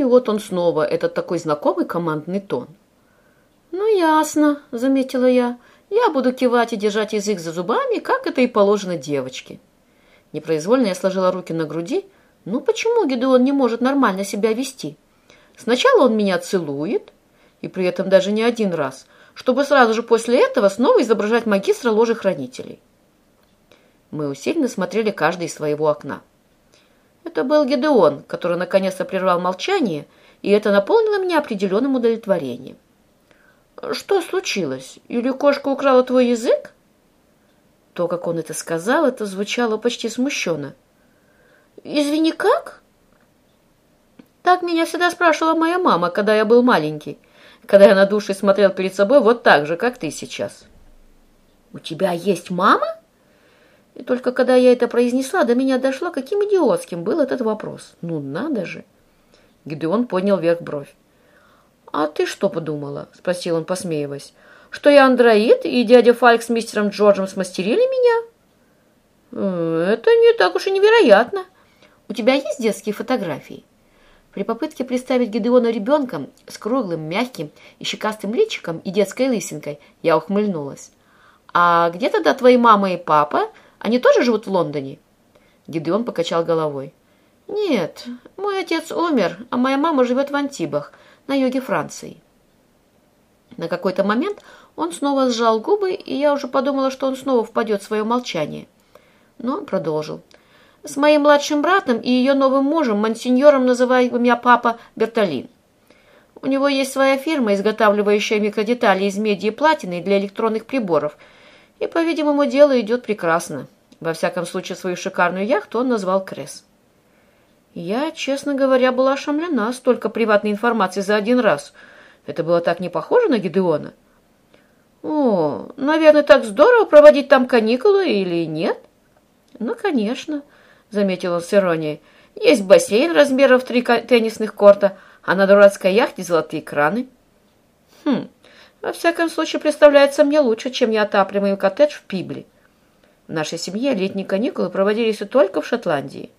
и вот он снова, этот такой знакомый командный тон. «Ну, ясно», — заметила я. «Я буду кивать и держать язык за зубами, как это и положено девочке». Непроизвольно я сложила руки на груди. «Ну, почему Гедеон не может нормально себя вести? Сначала он меня целует, и при этом даже не один раз, чтобы сразу же после этого снова изображать магистра ложи хранителей». Мы усиленно смотрели каждый из своего окна. Это был Гедеон, который наконец-то прервал молчание, и это наполнило меня определенным удовлетворением. «Что случилось? Или кошка украла твой язык?» То, как он это сказал, это звучало почти смущенно. «Извини, как?» Так меня всегда спрашивала моя мама, когда я был маленький, когда я на душе смотрел перед собой вот так же, как ты сейчас. «У тебя есть мама?» И только когда я это произнесла, до меня дошло, каким идиотским был этот вопрос. Ну, надо же. Гидеон поднял вверх бровь. «А ты что подумала?» — спросил он, посмеиваясь. «Что я андроид, и дядя Фальк с мистером Джорджем смастерили меня?» «Э, «Это не так уж и невероятно. У тебя есть детские фотографии?» При попытке представить Гидеона ребенком с круглым, мягким и щекастым личиком и детской лысинкой я ухмыльнулась. «А где тогда твои мама и папа?» Они тоже живут в Лондоне?» Гидеон покачал головой. «Нет, мой отец умер, а моя мама живет в Антибах, на юге Франции». На какой-то момент он снова сжал губы, и я уже подумала, что он снова впадет в свое молчание. Но он продолжил. «С моим младшим братом и ее новым мужем, мансиньором, называет меня папа Бертолин. У него есть своя фирма, изготавливающая микродетали из меди и платины для электронных приборов – и, по-видимому, дело идет прекрасно. Во всяком случае, свою шикарную яхту он назвал Кресс. Я, честно говоря, была ошеломлена столько приватной информации за один раз. Это было так не похоже на Гидеона. О, наверное, так здорово проводить там каникулы или нет? Ну, конечно, заметил он с иронией. Есть бассейн размеров три теннисных корта, а на дурацкой яхте золотые краны. Хм, во всяком случае, представляется мне лучше, чем я отапливаю коттедж в Пибли. В нашей семье летние каникулы проводились только в Шотландии.